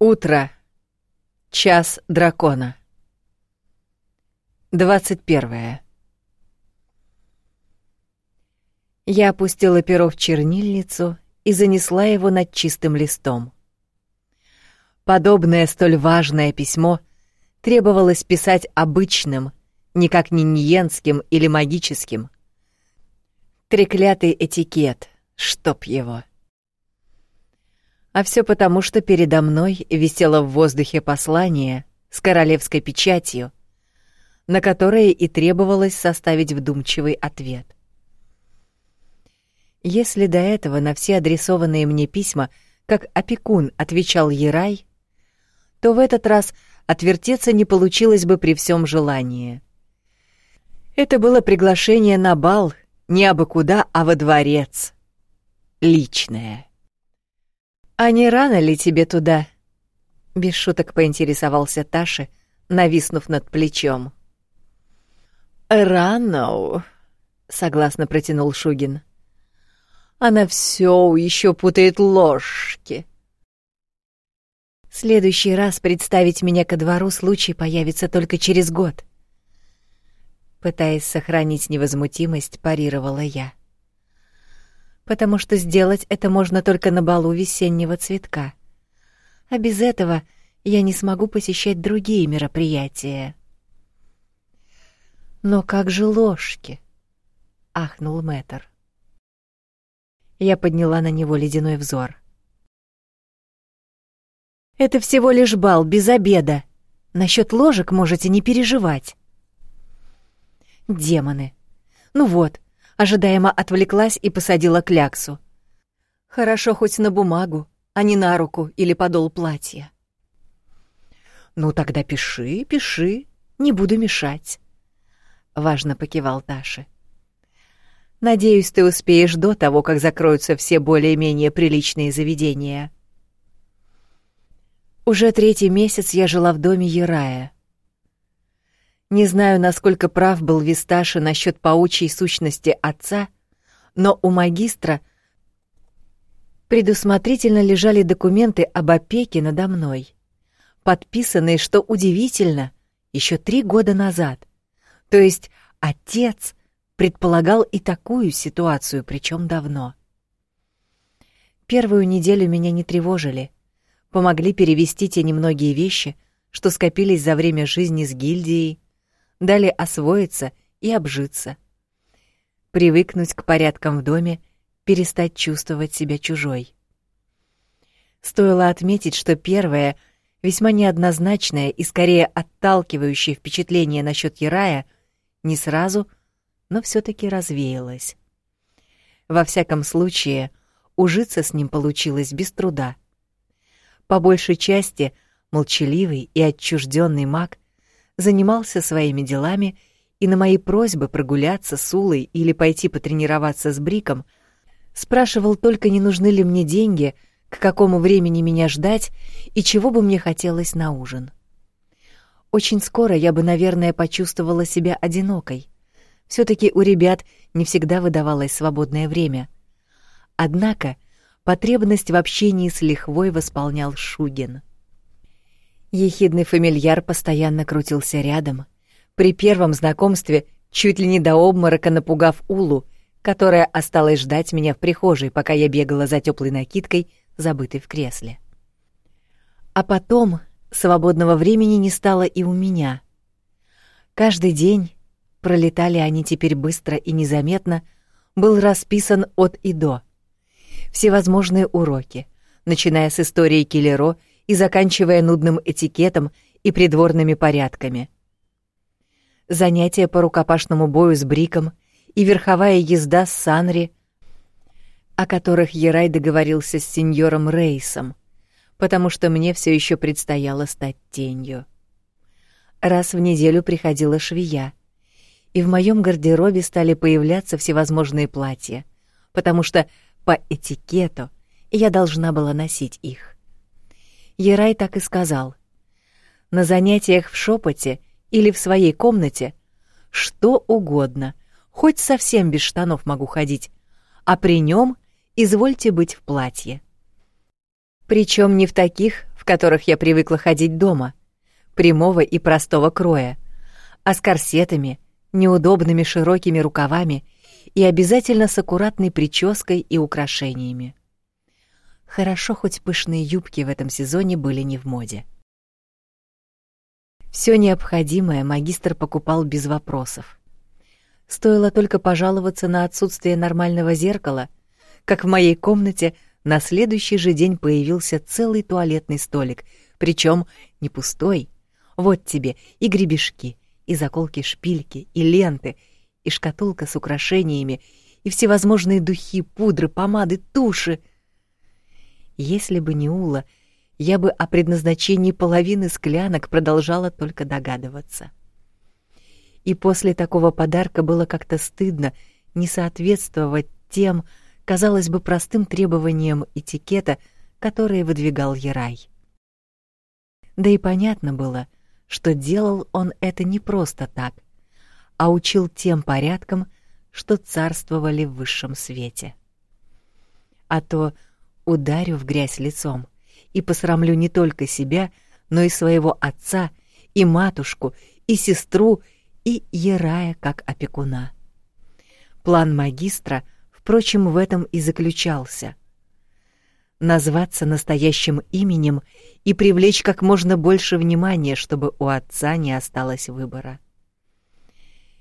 Утро. Час дракона. 21. Я опустила перо в чернильницу и занесла его над чистым листом. Подобное столь важное письмо требовалось писать обычным, никак не ниенским или магическим. Треклятый этикет, чтоб его. А все потому, что передо мной висело в воздухе послание с королевской печатью, на которое и требовалось составить вдумчивый ответ. Если до этого на все адресованные мне письма, как опекун отвечал Ерай, то в этот раз отвертеться не получилось бы при всем желании. Это было приглашение на бал не абы куда, а во дворец. Личное. «А не рано ли тебе туда?» Без шуток поинтересовался Таша, нависнув над плечом. «Рано», — согласно протянул Шугин. «Она все еще путает ложки». «Следующий раз представить меня ко двору случай появится только через год». Пытаясь сохранить невозмутимость, парировала я потому что сделать это можно только на балу весеннего цветка. А без этого я не смогу посещать другие мероприятия. Но как же ложки? ахнул Мэтр. Я подняла на него ледяной взор. Это всего лишь бал без обеда. Насчет ложек можете не переживать. Демоны. Ну вот, ожидаемо отвлеклась и посадила кляксу. Хорошо хоть на бумагу, а не на руку или подол платья. «Ну тогда пиши, пиши, не буду мешать», — важно покивал Таша. «Надеюсь, ты успеешь до того, как закроются все более-менее приличные заведения». Уже третий месяц я жила в доме Ярая — не знаю, насколько прав был Висташи насчет паучьей сущности отца, но у магистра предусмотрительно лежали документы об опеке надо мной, подписанные, что удивительно, еще три года назад. То есть отец предполагал и такую ситуацию, причем давно. Первую неделю меня не тревожили, помогли перевести те немногие вещи, что скопились за время жизни с гильдией, дали освоиться и обжиться. Привыкнуть к порядкам в доме, перестать чувствовать себя чужой. Стоило отметить, что первое, весьма неоднозначное и скорее отталкивающее впечатление насчет Ярая не сразу, но все таки развеялось. Во всяком случае, ужиться с ним получилось без труда. По большей части молчаливый и отчужденный маг занимался своими делами и на мои просьбы прогуляться с Улой или пойти потренироваться с Бриком спрашивал только, не нужны ли мне деньги, к какому времени меня ждать и чего бы мне хотелось на ужин. Очень скоро я бы, наверное, почувствовала себя одинокой. все таки у ребят не всегда выдавалось свободное время. Однако потребность в общении с лихвой восполнял Шугин. Ехидный фамильяр постоянно крутился рядом, при первом знакомстве чуть ли не до обморока напугав Улу, которая осталась ждать меня в прихожей, пока я бегала за теплой накидкой, забытой в кресле. А потом свободного времени не стало и у меня. Каждый день, пролетали они теперь быстро и незаметно, был расписан от и до. Всевозможные уроки, начиная с истории Киллеро и заканчивая нудным этикетом и придворными порядками. Занятия по рукопашному бою с Бриком и верховая езда с Санри, о которых Ерай договорился с сеньором Рейсом, потому что мне все еще предстояло стать тенью. Раз в неделю приходила швея, и в моем гардеробе стали появляться всевозможные платья, потому что по этикету я должна была носить их. Ерай так и сказал. На занятиях в шепоте или в своей комнате что угодно, хоть совсем без штанов могу ходить, а при нем извольте быть в платье. Причем не в таких, в которых я привыкла ходить дома, прямого и простого кроя, а с корсетами, неудобными широкими рукавами и обязательно с аккуратной прической и украшениями. Хорошо, хоть пышные юбки в этом сезоне были не в моде. Все необходимое магистр покупал без вопросов. Стоило только пожаловаться на отсутствие нормального зеркала, как в моей комнате на следующий же день появился целый туалетный столик, причем не пустой. Вот тебе и гребешки, и заколки-шпильки, и ленты, и шкатулка с украшениями, и всевозможные духи, пудры, помады, туши. Если бы не Ула, я бы о предназначении половины склянок продолжала только догадываться. И после такого подарка было как-то стыдно не соответствовать тем, казалось бы, простым требованиям этикета, которые выдвигал Ерай. Да и понятно было, что делал он это не просто так, а учил тем порядкам, что царствовали в высшем свете. А то ударю в грязь лицом и посрамлю не только себя, но и своего отца, и матушку, и сестру, и Ерая как опекуна. План магистра, впрочем, в этом и заключался. Назваться настоящим именем и привлечь как можно больше внимания, чтобы у отца не осталось выбора.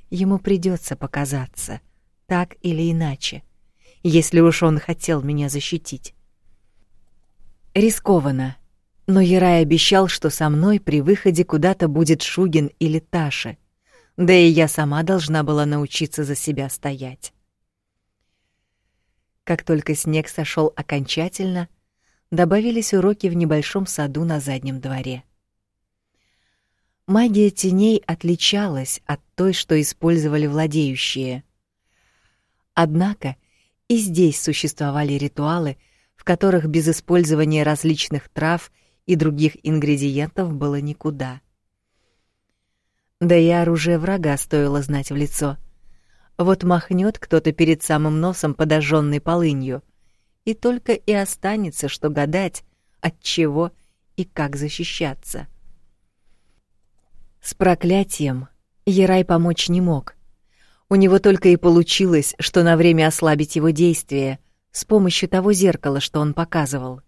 Ему придется показаться, так или иначе, если уж он хотел меня защитить. Рискованно, но Ярай обещал, что со мной при выходе куда-то будет Шугин или Таша — да и я сама должна была научиться за себя стоять. Как только снег сошел окончательно, добавились уроки в небольшом саду на заднем дворе. Магия теней отличалась от той, что использовали владеющие. Однако и здесь существовали ритуалы, которых без использования различных трав и других ингредиентов было никуда. Да и оружие врага стоило знать в лицо. Вот махнет кто-то перед самым носом подожженной полынью, и только и останется, что гадать, от чего и как защищаться. С проклятием Ерай помочь не мог. У него только и получилось, что на время ослабить его действие с помощью того зеркала, что он показывал.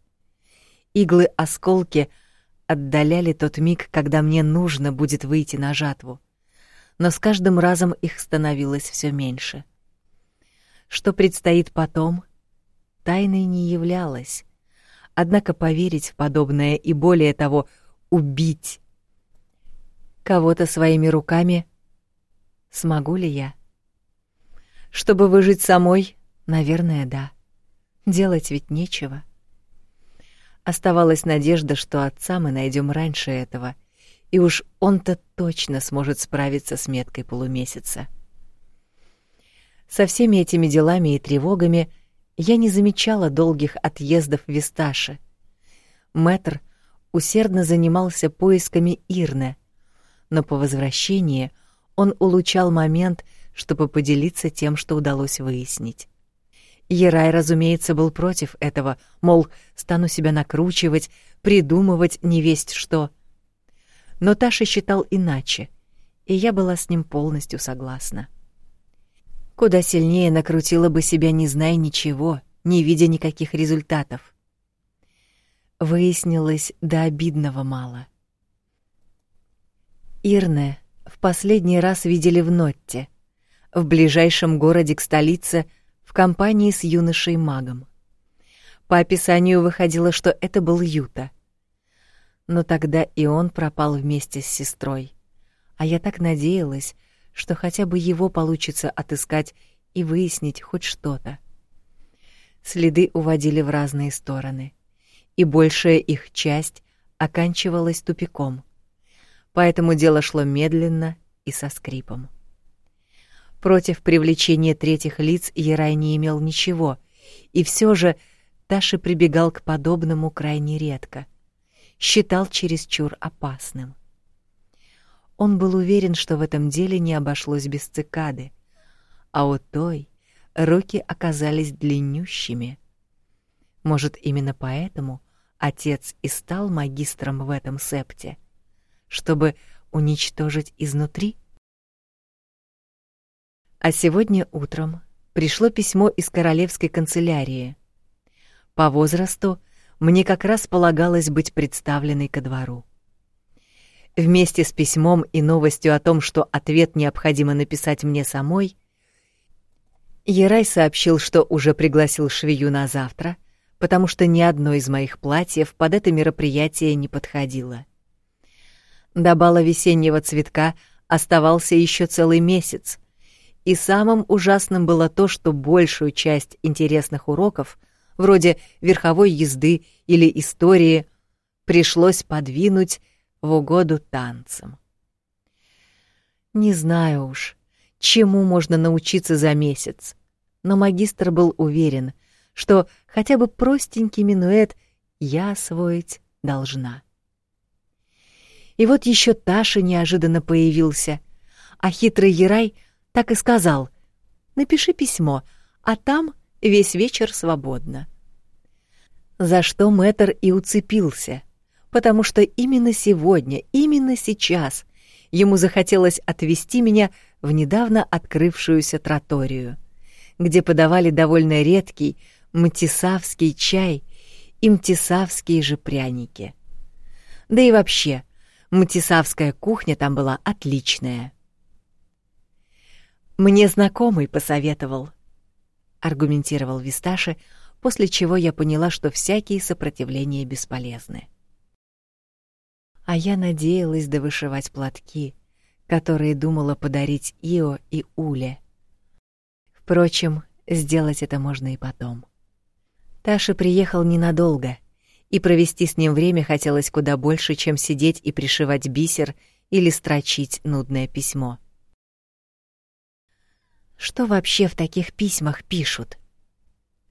Иглы-осколки — отдаляли тот миг, когда мне нужно будет выйти на жатву. Но с каждым разом их становилось все меньше. Что предстоит потом, тайной не являлось. Однако поверить в подобное и более того, убить кого-то своими руками смогу ли я? Чтобы выжить самой, наверное, да. Делать ведь нечего. Оставалась надежда, что отца мы найдем раньше этого, и уж он-то точно сможет справиться с меткой полумесяца. Со всеми этими делами и тревогами я не замечала долгих отъездов Висташи. Мэтр усердно занимался поисками Ирны, но по возвращении он улучал момент, чтобы поделиться тем, что удалось выяснить. Ерай, разумеется, был против этого, мол, стану себя накручивать, придумывать невесть что. Но Таша считал иначе, и я была с ним полностью согласна. Куда сильнее накрутила бы себя, не зная ничего, не видя никаких результатов. Выяснилось до обидного мало. Ирне в последний раз видели в Нотте, в ближайшем городе к столице — в компании с юношей-магом. По описанию выходило, что это был Юта. Но тогда и он пропал вместе с сестрой. А я так надеялась, что хотя бы его получится отыскать и выяснить хоть что-то. Следы уводили в разные стороны, и большая их часть оканчивалась тупиком. Поэтому дело шло медленно и со скрипом. Против привлечения третьих лиц Ерай не имел ничего, и все же Таша прибегал к подобному крайне редко. Считал чересчур опасным. Он был уверен, что в этом деле не обошлось без цикады, а у той руки оказались длиннющими. Может, именно поэтому отец и стал магистром в этом септе, чтобы уничтожить изнутри? А сегодня утром пришло письмо из королевской канцелярии. По возрасту мне как раз полагалось быть представленной ко двору. Вместе с письмом и новостью о том, что ответ необходимо написать мне самой, Ерай сообщил, что уже пригласил швею на завтра, потому что ни одно из моих платьев под это мероприятие не подходило. До бала весеннего цветка оставался еще целый месяц, и самым ужасным было то, что большую часть интересных уроков, вроде верховой езды или истории, пришлось подвинуть в угоду танцам. Не знаю уж, чему можно научиться за месяц, но магистр был уверен, что хотя бы простенький минуэт я освоить должна. И вот еще Таша неожиданно появился, а хитрый Ерай так и сказал: "Напиши письмо, а там весь вечер свободно". За что Мэтр и уцепился — потому что именно сегодня, именно сейчас ему захотелось отвезти меня в недавно открывшуюся троторию, где подавали довольно редкий мтисавский чай и мтисавские же пряники. Да и вообще, мтисавская кухня там была отличная. «Мне знакомый посоветовал», — аргументировал Висташи, после чего я поняла, что всякие сопротивления бесполезны а я надеялась довышивать платки, которые думала подарить Ио и Уле. Впрочем, сделать это можно и потом. Таша приехал ненадолго, и провести с ним время хотелось куда больше, чем сидеть и пришивать бисер или строчить нудное письмо. Что вообще в таких письмах пишут?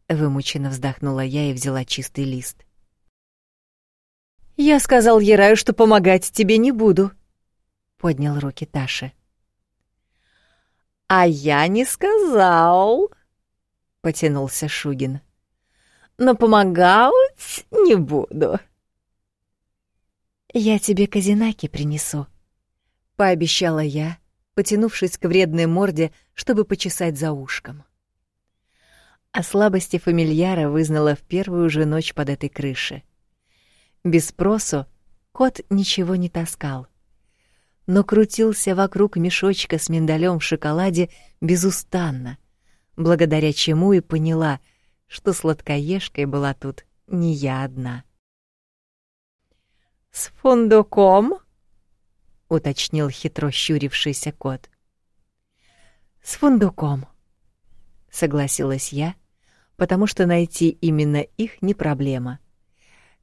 Вымученно вздохнула я и взяла чистый лист. «Я сказал Ераю, что помогать тебе не буду», — поднял руки Таша. «А я не сказал», — потянулся Шугин. «Но помогать не буду». «Я тебе казинаки принесу», — пообещала я, потянувшись к вредной морде, чтобы почесать за ушком. О слабости фамильяра вызнала в первую же ночь под этой крышей. Без спросу кот ничего не таскал, но крутился вокруг мешочка с миндалем в шоколаде безустанно, благодаря чему и поняла, что сладкоежкой была тут не я одна. «С фундуком?» — уточнил хитро щурившийся кот. «С фундуком», — согласилась я, потому что найти именно их не проблема —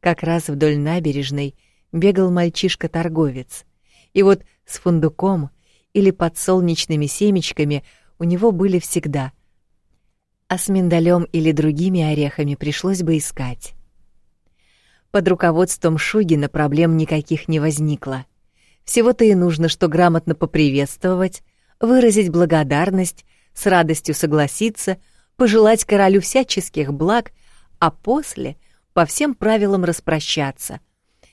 как раз вдоль набережной бегал мальчишка-торговец. И вот с фундуком или подсолнечными семечками у него были всегда. А с миндалем или другими орехами пришлось бы искать. Под руководством Шугина проблем никаких не возникло. Всего-то и нужно, что грамотно поприветствовать, выразить благодарность, с радостью согласиться, пожелать королю всяческих благ, а после по всем правилам распрощаться,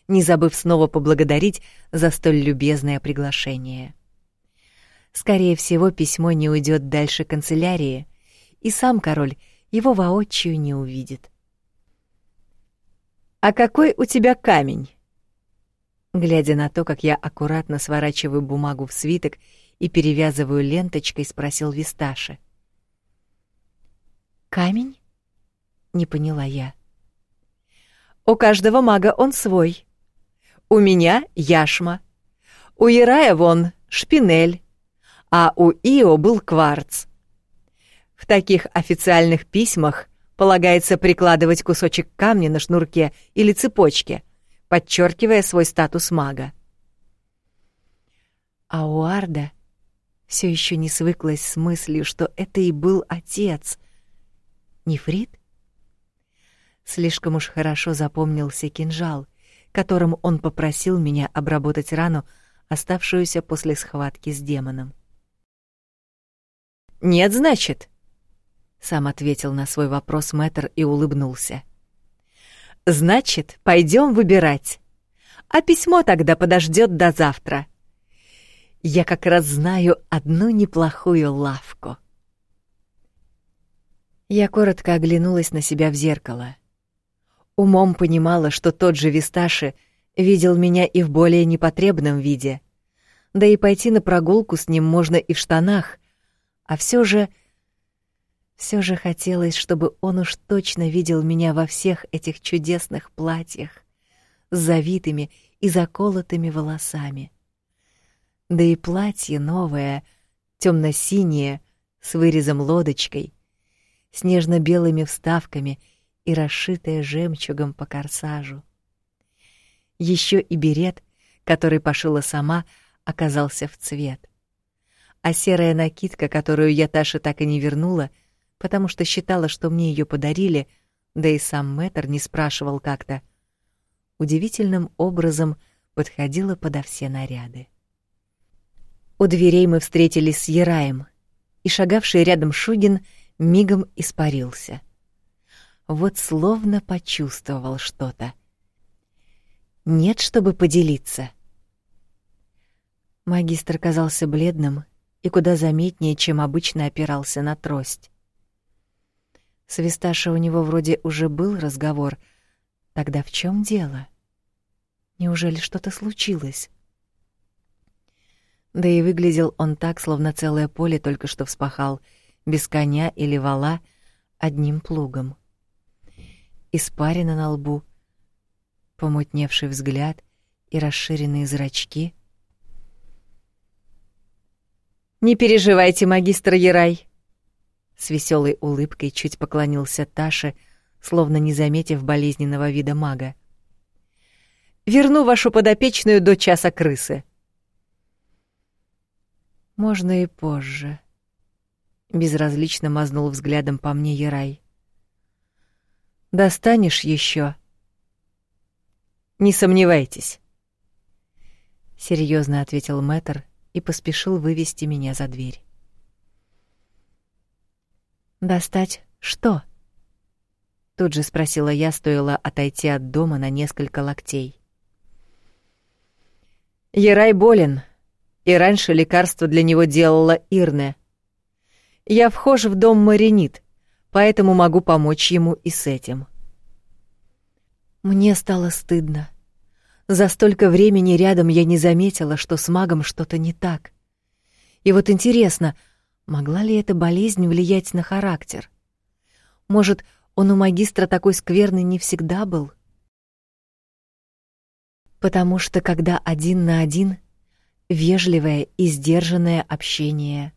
не забыв снова поблагодарить за столь любезное приглашение. Скорее всего, письмо не уйдет дальше канцелярии, и сам король его воочию не увидит. «А какой у тебя камень?» Глядя на то, как я аккуратно сворачиваю бумагу в свиток и перевязываю ленточкой, спросил Висташи. «Камень?» — не поняла я. У каждого мага он свой. У меня яшма. У Ирая вон шпинель. А у Ио был кварц. В таких официальных письмах полагается прикладывать кусочек камня на шнурке или цепочке, подчеркивая свой статус мага. А у Арда все еще не свыклась с мыслью, что это и был отец. Нефрит? Слишком уж хорошо запомнился кинжал, которым он попросил меня обработать рану, оставшуюся после схватки с демоном. «Нет, значит?» — сам ответил на свой вопрос мэтр и улыбнулся. Значит, пойдем выбирать. А письмо тогда подождет до завтра. Я как раз знаю одну неплохую лавку. Я коротко оглянулась на себя в зеркало. Умом понимала, что тот же Висташи видел меня и в более непотребном виде. Да и пойти на прогулку с ним можно и в штанах. А все же... все же хотелось, чтобы он уж точно видел меня во всех этих чудесных платьях, с завитыми и заколотыми волосами. Да и платье новое, темно-синее, с вырезом лодочкой, с нежно-белыми вставками и расшитое жемчугом по корсажу. Еще и берет, который пошила сама, оказался в цвет. А серая накидка, которую я Таше так и не вернула, потому что считала, что мне ее подарили, да и сам Мэтр не спрашивал как-то, удивительным образом подходила подо все наряды. У дверей мы встретились с Яраем, и шагавший рядом Шугин мигом испарился. Вот словно почувствовал что-то. Нет, чтобы поделиться. Магистр казался бледным и куда заметнее, чем обычно опирался на трость. С Висташа у него вроде уже был разговор. Тогда в чем дело? Неужели что-то случилось? Да и выглядел он так, словно целое поле только что вспахал, без коня или вала, одним плугом. Испарина на лбу, помутневший взгляд и расширенные зрачки. «Не переживайте, магистр Ярай!» С веселой улыбкой чуть поклонился Таше, словно не заметив болезненного вида мага. «Верну вашу подопечную до часа крысы!» Можно и позже. Безразлично мазнул взглядом по мне Ярай. Достанешь еще? Не сомневайтесь. Серьезно ответил Мэтр и поспешил вывести меня за дверь. Достать что? Тут же спросила я, стоило отойти от дома на несколько локтей. Ярай болен, и раньше лекарство для него делала Ирне. Я вхож в дом Маринит, поэтому могу помочь ему и с этим. Мне стало стыдно. За столько времени рядом я не заметила, что с магом что-то не так. И вот интересно, могла ли эта болезнь влиять на характер? Может, он у магистра такой скверный не всегда был? Потому что когда один на один вежливое и сдержанное общение.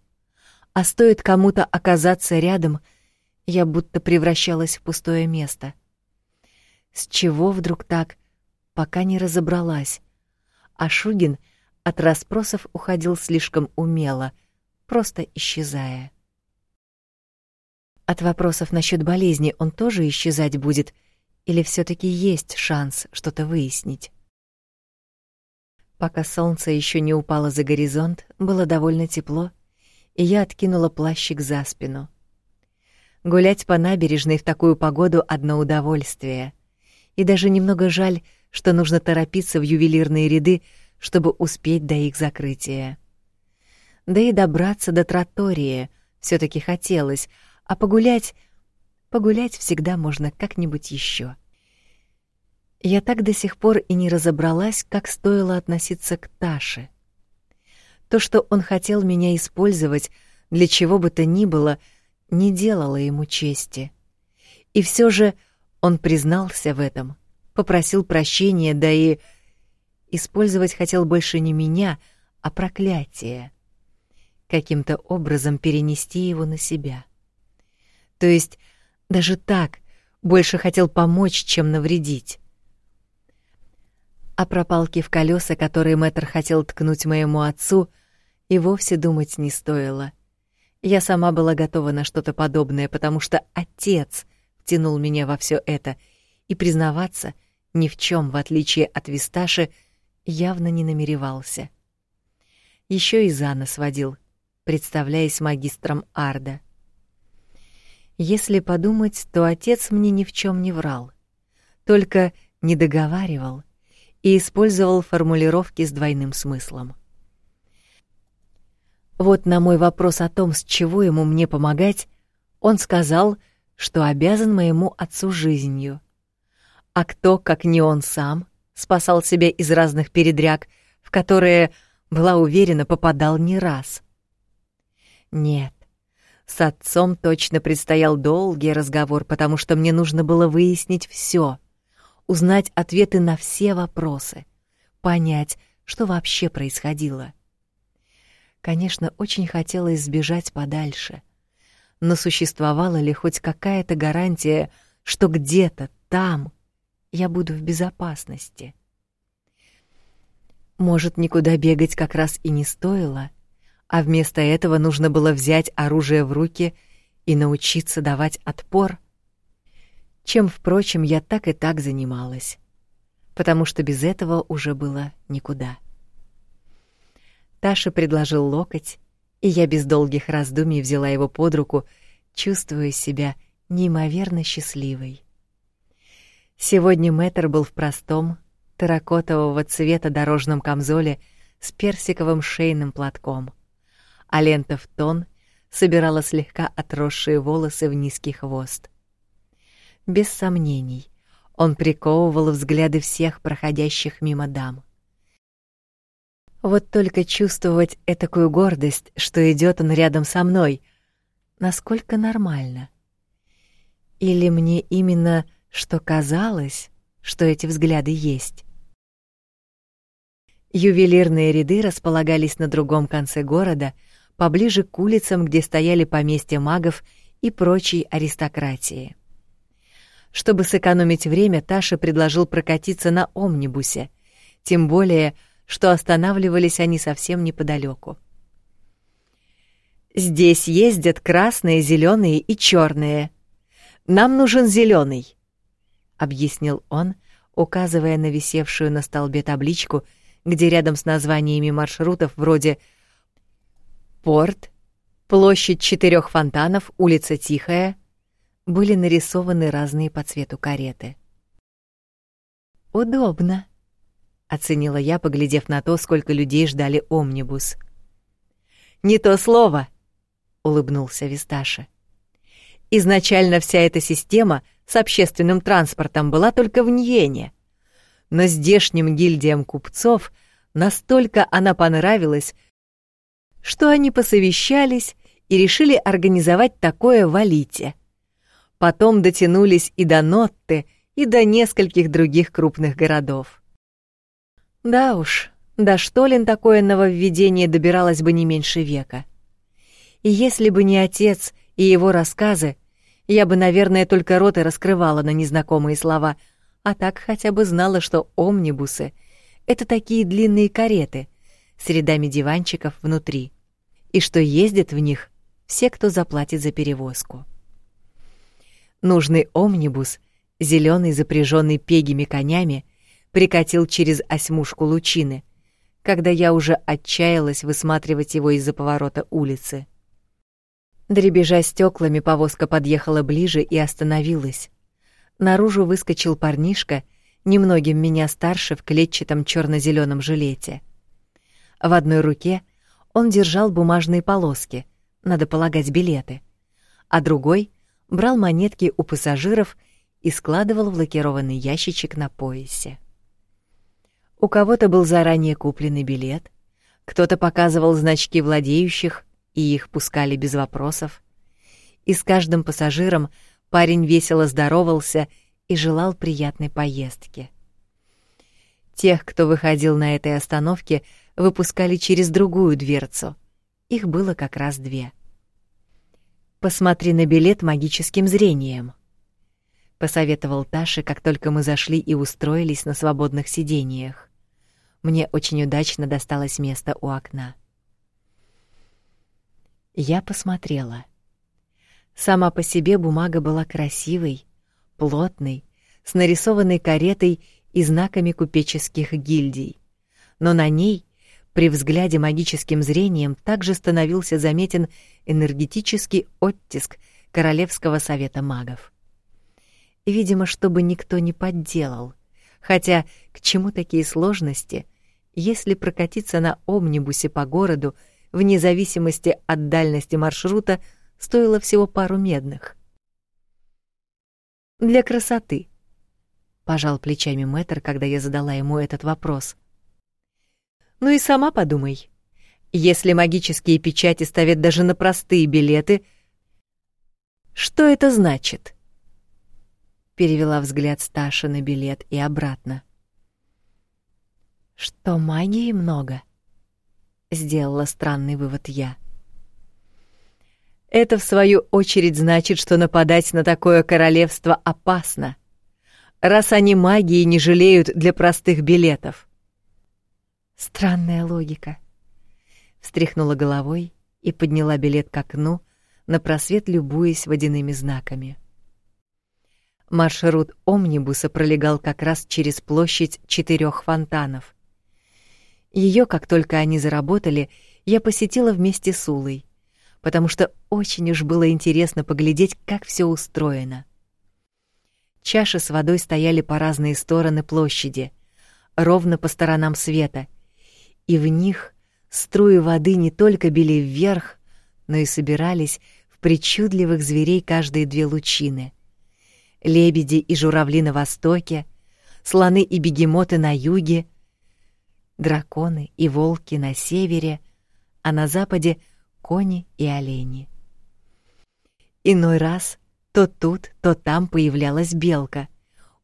А стоит кому-то оказаться рядом, я будто превращалась в пустое место. С чего вдруг так, пока не разобралась. А Шугин от расспросов уходил слишком умело, просто исчезая. От вопросов насчет болезни он тоже исчезать будет или все таки есть шанс что-то выяснить? Пока солнце еще не упало за горизонт, было довольно тепло, и я откинула плащик за спину. Гулять по набережной в такую погоду — одно удовольствие. И даже немного жаль, что нужно торопиться в ювелирные ряды, чтобы успеть до их закрытия. Да и добраться до тротории все таки хотелось, а погулять... Погулять всегда можно как-нибудь еще. Я так до сих пор и не разобралась, как стоило относиться к Таше. То, что он хотел меня использовать для чего бы то ни было, не делало ему чести. И все же он признался в этом, попросил прощения, да и использовать хотел больше не меня, а проклятие. Каким-то образом перенести его на себя. То есть даже так больше хотел помочь, чем навредить. О пропалке в колеса, которые Мэтр хотел ткнуть моему отцу, и вовсе думать не стоило. Я сама была готова на что-то подобное, потому что отец втянул меня во все это, и признаваться ни в чем, в отличие от Висташи, явно не намеревался. Еще и за нос водил, представляясь магистром Арда. Если подумать, то отец мне ни в чем не врал. только не договаривал и использовал формулировки с двойным смыслом. Вот на мой вопрос о том, с чего ему мне помогать, он сказал, что обязан моему отцу жизнью. А кто, как не он сам, спасал себя из разных передряг, в которые, была уверена, попадал не раз. Нет, с отцом точно предстоял долгий разговор, потому что мне нужно было выяснить все, узнать ответы на все вопросы, понять, что вообще происходило. Конечно, очень хотелось сбежать подальше. Но существовала ли хоть какая-то гарантия, что где-то там я буду в безопасности? Может, никуда бегать как раз и не стоило, а вместо этого нужно было взять оружие в руки и научиться давать отпор? Чем, впрочем, я так и так занималась, потому что без этого уже было никуда. Таша предложил локоть, и я без долгих раздумий взяла его под руку, чувствуя себя неимоверно счастливой. Сегодня Мэтр был в простом, терракотового цвета дорожном камзоле с персиковым шейным платком, а лента в тон собирала слегка отросшие волосы в низкий хвост. Без сомнений, он приковывал взгляды всех проходящих мимо дам. Вот только чувствовать этакую гордость, что идет он рядом со мной, насколько нормально. Или мне именно что казалось, что эти взгляды есть. Ювелирные ряды располагались на другом конце города, поближе к улицам, где стояли поместья магов и прочей аристократии. Чтобы сэкономить время, Таша предложил прокатиться на омнибусе, тем более, что останавливались они совсем неподалеку. Здесь ездят красные, зеленые и черные. Нам нужен зеленый, объяснил он, указывая на висевшую на столбе табличку, где рядом с названиями маршрутов вроде Порт, площадь четырех фонтанов, улица Тихая были нарисованы разные по цвету кареты. Удобно, оценила я, поглядев на то, сколько людей ждали омнибус. Не то слово, улыбнулся Висташа. Изначально вся эта система с общественным транспортом была только в Ньене. Но здешним гильдиям купцов настолько она понравилась, что они посовещались и решили организовать такое в Алите. Потом дотянулись и до Нотты, и до нескольких других крупных городов. Да уж, до Штолин такое нововведение добиралось бы не меньше века. И если бы не отец и его рассказы, я бы, наверное, только рот и раскрывала на незнакомые слова, а так хотя бы знала, что омнибусы — это такие длинные кареты с рядами диванчиков внутри, и что ездят в них все, кто заплатит за перевозку. Нужный омнибус, зеленый, запряженный пегими конями — прикатил через осьмушку лучины, когда я уже отчаялась высматривать его из-за поворота улицы. Дребежа стеклами, повозка подъехала ближе и остановилась. Наружу выскочил парнишка, немногим меня старше в клетчатом черно зеленом жилете. В одной руке он держал бумажные полоски, надо полагать, билеты, а другой брал монетки у пассажиров и складывал в лакированный ящичек на поясе. У кого-то был заранее купленный билет, кто-то показывал значки владеющих, и их пускали без вопросов. И с каждым пассажиром парень весело здоровался и желал приятной поездки. Тех, кто выходил на этой остановке, выпускали через другую дверцу. Их было как раз две. Посмотри на билет магическим зрением, посоветовал Таше, как только мы зашли и устроились на свободных сиденьях. Мне очень удачно досталось место у окна. Я посмотрела. Сама по себе бумага была красивой, плотной, с нарисованной каретой и знаками купеческих гильдий. Но на ней, при взгляде магическим зрением, также становился заметен энергетический оттиск Королевского совета магов. видимо, чтобы никто не подделал. Хотя к чему такие сложности, если прокатиться на омнибусе по городу, вне зависимости от дальности маршрута, стоило всего пару медных? Для красоты. Пожал плечами Мэтр, когда я задала ему этот вопрос. Ну и сама подумай. Если магические печати ставят даже на простые билеты, что это значит? Перевела взгляд Сташи на билет и обратно. Что магии много? Сделала странный вывод я. Это в свою очередь значит, что нападать на такое королевство опасно, раз они магии не жалеют для простых билетов. Странная логика. Встряхнула головой и подняла билет к окну, на просвет любуясь водяными знаками. Маршрут омнибуса пролегал как раз через площадь четырех фонтанов. Ее, как только они заработали, я посетила вместе с Улой, потому что очень уж было интересно поглядеть, как все устроено. Чаши с водой стояли по разные стороны площади, ровно по сторонам света, и в них струи воды не только били вверх, но и собирались в причудливых зверей каждые две лучины. Лебеди и журавли на востоке, слоны и бегемоты на юге, драконы и волки на севере, а на западе кони и олени. Иной раз то тут, то там появлялась белка,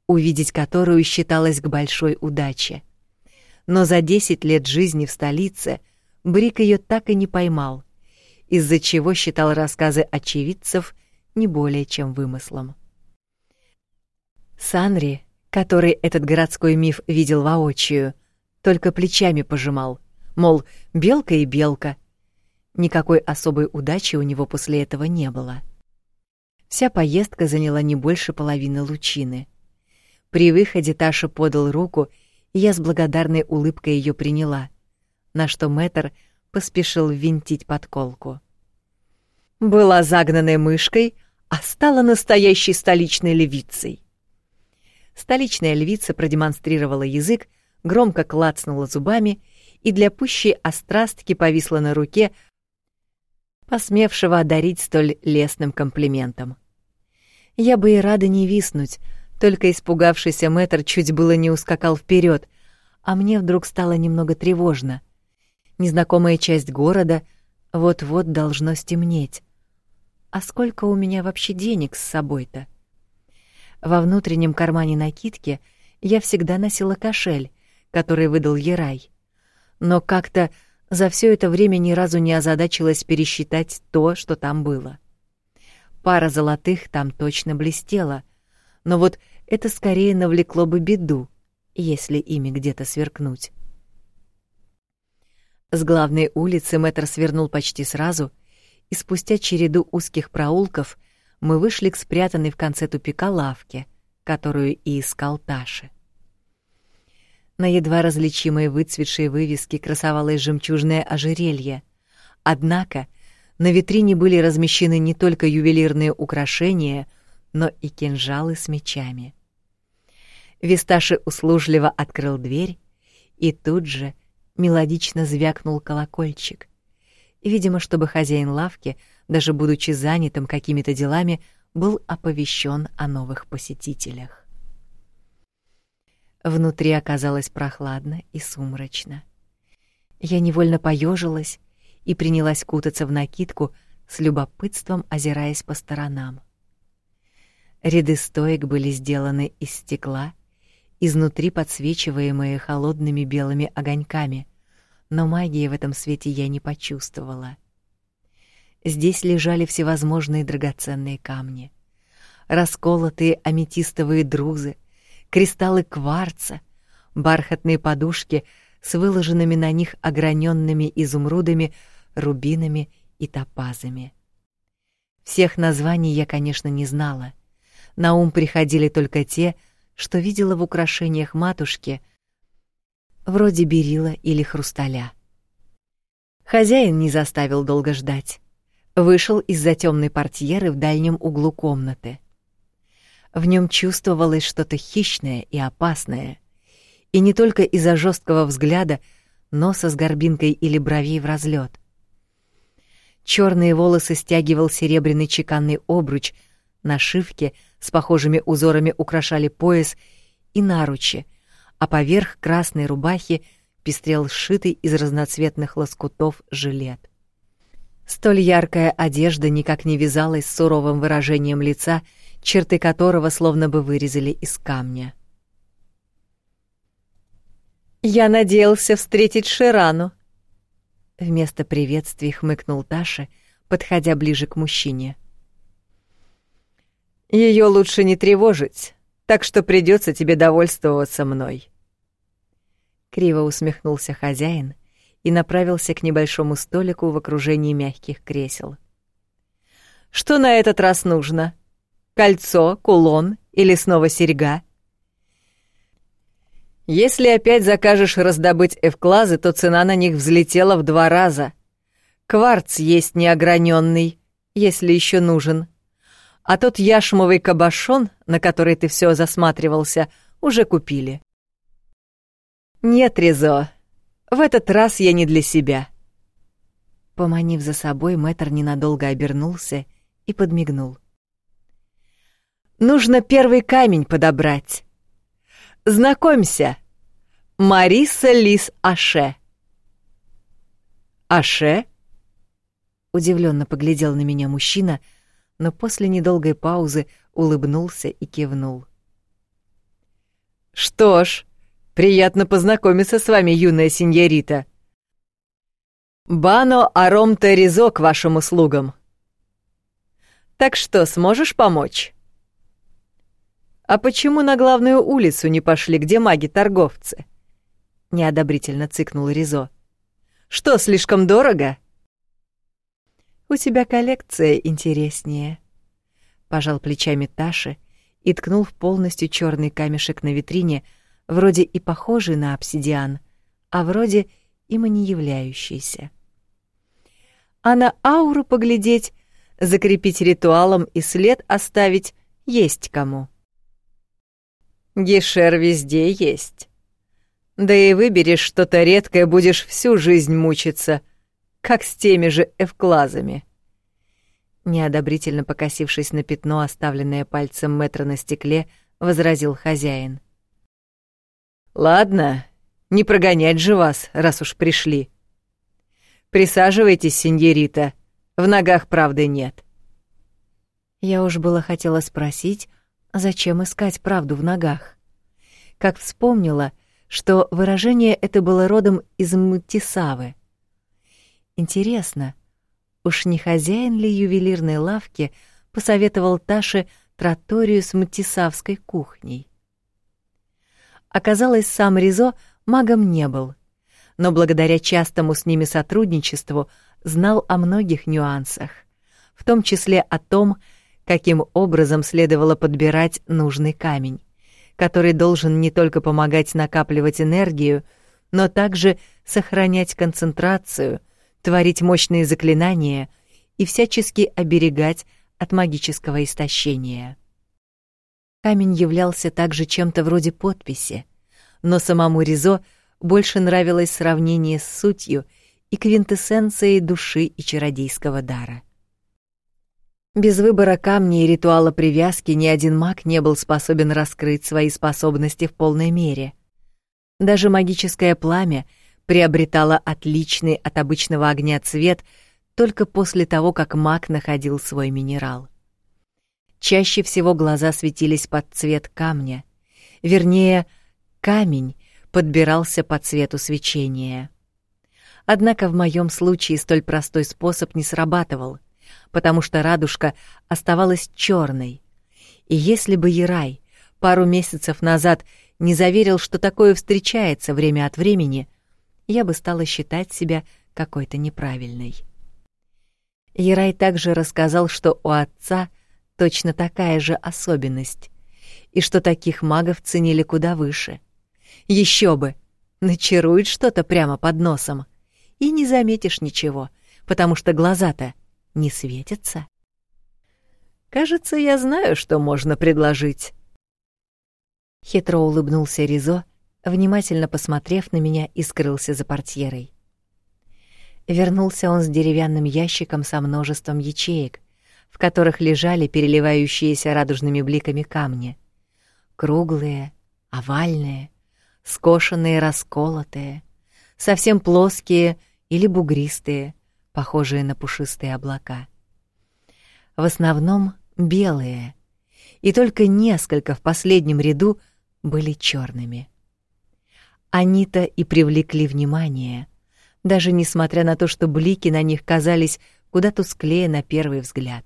увидеть которую считалось к большой удаче но за 10 лет жизни в столице Брик ее так и не поймал, из-за чего считал рассказы очевидцев не более чем вымыслом. Санри, который этот городской миф видел воочию, только плечами пожимал, мол, белка и белка. Никакой особой удачи у него после этого не было. Вся поездка заняла не больше половины лучины. При выходе Таша подал руку и я с благодарной улыбкой ее приняла, на что Мэтр поспешил ввинтить подколку. Была загнанной мышкой, а стала настоящей столичной львицей. Столичная львица продемонстрировала язык, громко клацнула зубами и для пущей острастки повисла на руке, посмевшего одарить столь лестным комплиментом. Я бы и рада не виснуть, только испугавшийся мэтр чуть было не ускакал вперед, а мне вдруг стало немного тревожно. Незнакомая часть города вот-вот должно стемнеть. А сколько у меня вообще денег с собой-то? Во внутреннем кармане накидки я всегда носила кошель, который выдал Ерай. Но как-то за все это время ни разу не озадачилась пересчитать то, что там было. Пара золотых там точно блестела, но вот это скорее навлекло бы беду, если ими где-то сверкнуть. С главной улицы Мэтр свернул почти сразу, и спустя череду узких проулков мы вышли к спрятанной в конце тупика лавке, которую и искал Таши. На едва различимой выцветшей вывеске красовалось жемчужное ожерелье. Однако на витрине были размещены не только ювелирные украшения, но и кинжалы с мечами. Висташи услужливо открыл дверь, и тут же мелодично звякнул колокольчик. Видимо, чтобы хозяин лавки, даже будучи занятым какими-то делами, был оповещен о новых посетителях. Внутри оказалось прохладно и сумрачно. Я невольно поежилась и принялась кутаться в накидку, с любопытством озираясь по сторонам. Ряды стоек были сделаны из стекла изнутри подсвечиваемые холодными белыми огоньками, но магии в этом свете я не почувствовала. Здесь лежали всевозможные драгоценные камни, расколотые аметистовые друзы, кристаллы кварца, бархатные подушки с выложенными на них ограненными изумрудами, рубинами и топазами. Всех названий я, конечно, не знала. На ум приходили только те, что видела в украшениях матушки, вроде берила или хрусталя. Хозяин не заставил долго ждать. Вышел из-за темной портьеры в дальнем углу комнаты. В нем чувствовалось что-то хищное и опасное. И не только из-за жесткого взгляда, носа с горбинкой или бровей в разлет. Черные волосы стягивал серебряный чеканный обруч, нашивки с похожими узорами украшали пояс и наручи, а поверх красной рубахи пестрел сшитый из разноцветных лоскутов жилет. Столь яркая одежда никак не вязалась с суровым выражением лица, черты которого словно бы вырезали из камня. «Я надеялся встретить Ширану», — вместо приветствий хмыкнул Таша, подходя ближе к мужчине. Ее лучше не тревожить, так что придется тебе довольствоваться мной». Криво усмехнулся хозяин и направился к небольшому столику в окружении мягких кресел. «Что на этот раз нужно? Кольцо, кулон или снова серьга?» «Если опять закажешь раздобыть эвклазы, то цена на них взлетела в два раза. Кварц есть неограненный, если еще нужен. А тот яшмовый кабошон, на который ты все засматривался, уже купили». «Нет, Ризо, в этот раз я не для себя». Поманив за собой, мэтр ненадолго обернулся и подмигнул. «Нужно первый камень подобрать. Знакомься, Мариса Лис Аше». «Аше?» — удивленно поглядел на меня мужчина, но после недолгой паузы улыбнулся и кивнул. «Что ж, Приятно познакомиться с вами, юная сеньорита. Бано Аром Теризо к вашим услугам. Так что, сможешь помочь? А почему на главную улицу не пошли, где маги-торговцы? Неодобрительно цыкнул Ризо. Что, слишком дорого? У тебя коллекция интереснее. Пожал плечами Таши и ткнул в полностью черный камешек на витрине, вроде и похожий на обсидиан, а вроде и не являющийся. А на ауру поглядеть, закрепить ритуалом и след оставить есть кому. Гешер везде есть. Да и выберешь что-то редкое, будешь всю жизнь мучиться, как с теми же эвклазами. Неодобрительно покосившись на пятно, оставленное пальцем метра на стекле, возразил хозяин. — Ладно, не прогонять же вас, раз уж пришли. Присаживайтесь, сеньорита. В ногах правды нет. Я уж было хотела спросить, зачем искать правду в ногах. Как вспомнила, что выражение это было родом из Мутисавы. Интересно, уж не хозяин ли ювелирной лавки посоветовал Таше троторию с мутисавской кухней? Оказалось, сам Ризо магом не был, но благодаря частому с ними сотрудничеству знал о многих нюансах, в том числе о том, каким образом следовало подбирать нужный камень, который должен не только помогать накапливать энергию, но также сохранять концентрацию, творить мощные заклинания и всячески оберегать от магического истощения. Камень являлся также чем-то вроде подписи, но самому Ризо больше нравилось сравнение с сутью и квинтэссенцией души и чародейского дара. Без выбора камня и ритуала привязки ни один маг не был способен раскрыть свои способности в полной мере. Даже магическое пламя приобретало отличный от обычного огня цвет только после того, как маг находил свой минерал. Чаще всего глаза светились под цвет камня, вернее, камень подбирался по цвету свечения. Однако в моем случае столь простой способ не срабатывал, потому что радужка оставалась черной. И если бы Ерай пару месяцев назад не заверил, что такое встречается время от времени, я бы стала считать себя какой-то неправильной. Ерай также рассказал, что у отца — точно такая же особенность, и что таких магов ценили куда выше. Еще бы, начарует что-то прямо под носом, и не заметишь ничего, потому что глаза-то не светятся. Кажется, я знаю, что можно предложить. Хитро улыбнулся Ризо, внимательно посмотрев на меня и скрылся за портьерой. Вернулся он с деревянным ящиком со множеством ячеек, в которых лежали переливающиеся радужными бликами камни. Круглые, овальные, скошенные, расколотые, совсем плоские или бугристые, похожие на пушистые облака. В основном белые, и только несколько в последнем ряду были черными. Они-то и привлекли внимание, даже несмотря на то, что блики на них казались куда тусклее на первый взгляд.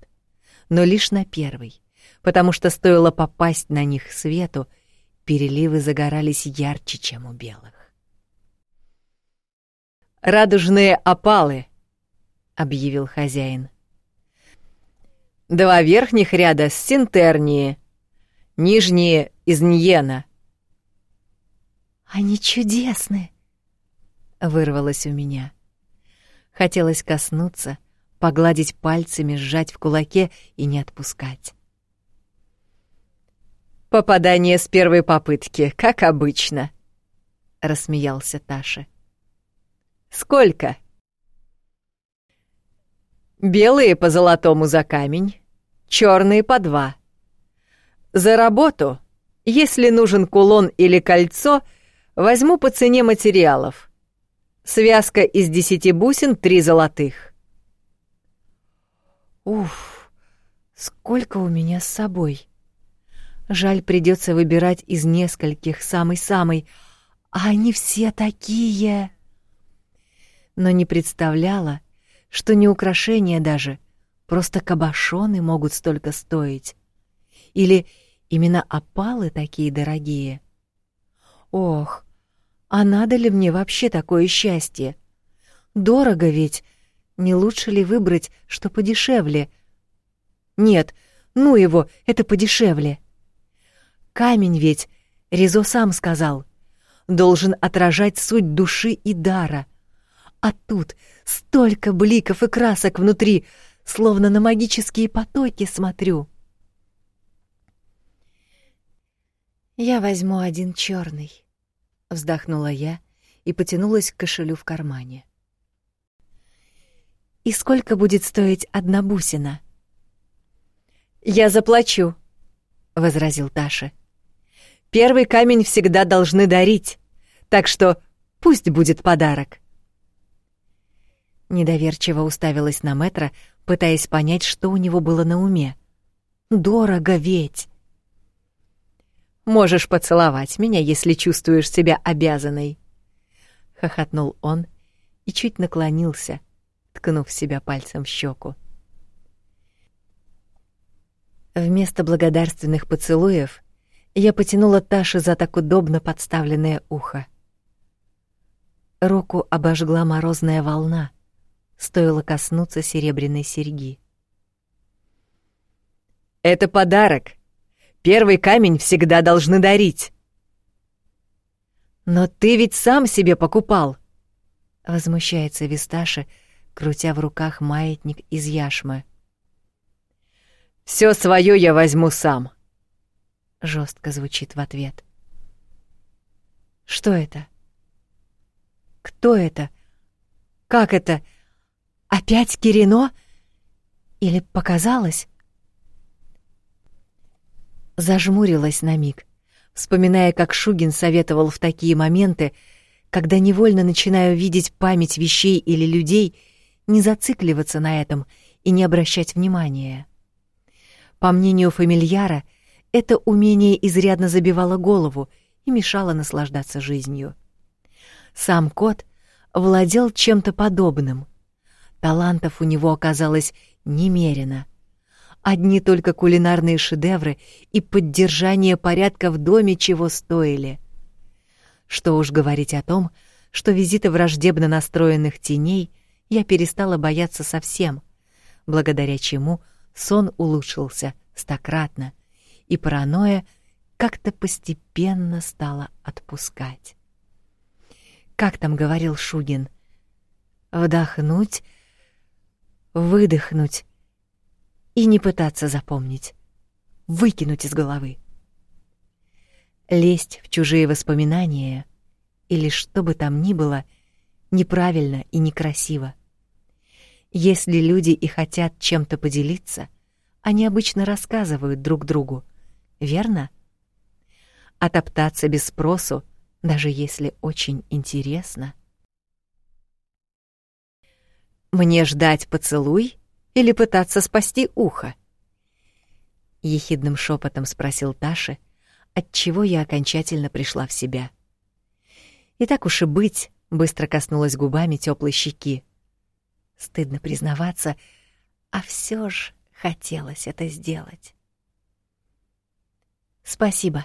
Но лишь на первый, потому что стоило попасть на них свету, переливы загорались ярче, чем у белых. «Радужные опалы!» — объявил хозяин. «Два верхних ряда с синтернии, нижние — из ньена». «Они чудесны!» — вырвалось у меня. Хотелось коснуться, погладить пальцами, сжать в кулаке и не отпускать. «Попадание с первой попытки, как обычно», — рассмеялся Таша. «Сколько?» «Белые по золотому за камень, черные по два. За работу, если нужен кулон или кольцо, возьму по цене материалов. Связка из десяти бусин — три золотых». «Уф, сколько у меня с собой!» Жаль, придется выбирать из нескольких самый-самый, а они все такие. Но не представляла, что не украшения даже, просто кабошоны могут столько стоить. Или именно опалы такие дорогие. Ох, а надо ли мне вообще такое счастье? Дорого ведь. Не лучше ли выбрать, что подешевле? Нет, ну его, это подешевле. Камень ведь, Ризо сам сказал, должен отражать суть души и дара. А тут столько бликов и красок внутри, словно на магические потоки смотрю. «Я возьму один черный, вздохнула я и потянулась к кошелю в кармане. «И сколько будет стоить одна бусина?» «Я заплачу», — возразил Таша. Первый камень всегда должны дарить, так что пусть будет подарок. Недоверчиво уставилась на Метра, пытаясь понять, что у него было на уме. Дорого ведь. Можешь поцеловать меня, если чувствуешь себя обязанной, хохотнул он и чуть наклонился, ткнув себя пальцем в щеку. Вместо благодарственных поцелуев я потянула Таши за так удобно подставленное ухо. Руку обожгла морозная волна, стоило коснуться серебряной серьги. «Это подарок. Первый камень всегда должны дарить». «Но ты ведь сам себе покупал!» — возмущается Висташи, крутя в руках маятник из яшмы. «Всё своё я возьму сам», жестко звучит в ответ. Что это? Кто это? Как это? Опять Кирино? Или показалось? Зажмурилась на миг, вспоминая, как Шугин советовал в такие моменты, когда невольно начинаю видеть память вещей или людей, не зацикливаться на этом и не обращать внимания. По мнению фамильяра, — это умение изрядно забивало голову и мешало наслаждаться жизнью. Сам кот владел чем-то подобным. Талантов у него оказалось немерено. Одни только кулинарные шедевры и поддержание порядка в доме чего стоили. Что уж говорить о том, что визиты враждебно настроенных теней я перестала бояться совсем, благодаря чему сон улучшился стократно — и паранойя как-то постепенно стала отпускать. Как там говорил Шугин? Вдохнуть, выдохнуть и не пытаться запомнить, выкинуть из головы. Лезть в чужие воспоминания или что бы там ни было неправильно и некрасиво. Если люди и хотят чем-то поделиться, они обычно рассказывают друг другу, верно? Отоптаться без спросу, даже если очень интересно. Мне ждать поцелуй или пытаться спасти ухо? Ехидным шепотом спросил Таша, от чего я окончательно пришла в себя. И так уж и быть, быстро коснулась губами теплой щеки. Стыдно признаваться, а все ж хотелось это сделать. Спасибо.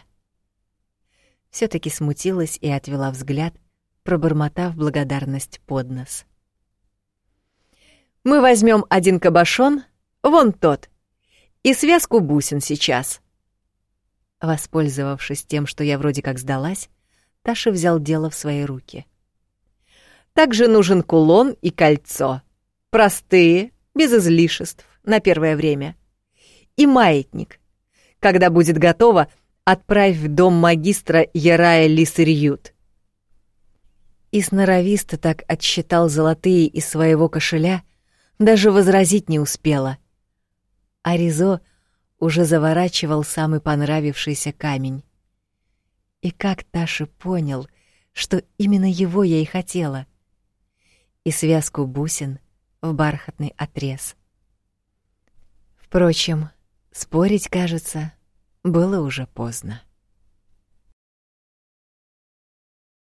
все таки смутилась и отвела взгляд, пробормотав благодарность под нос. Мы возьмем один кабошон, вон тот, и связку бусин сейчас. Воспользовавшись тем, что я вроде как сдалась, Таша взял дело в свои руки. Также нужен кулон и кольцо. Простые, без излишеств, на первое время. И маятник. Когда будет готово, отправь в дом магистра Ярая Лисырьют. И сноровисто так отсчитал золотые из своего кошеля, даже возразить не успела. Аризо уже заворачивал самый понравившийся камень. И как Таша понял, что именно его я и хотела и связку бусин в бархатный отрез. Впрочем, спорить, кажется, было уже поздно.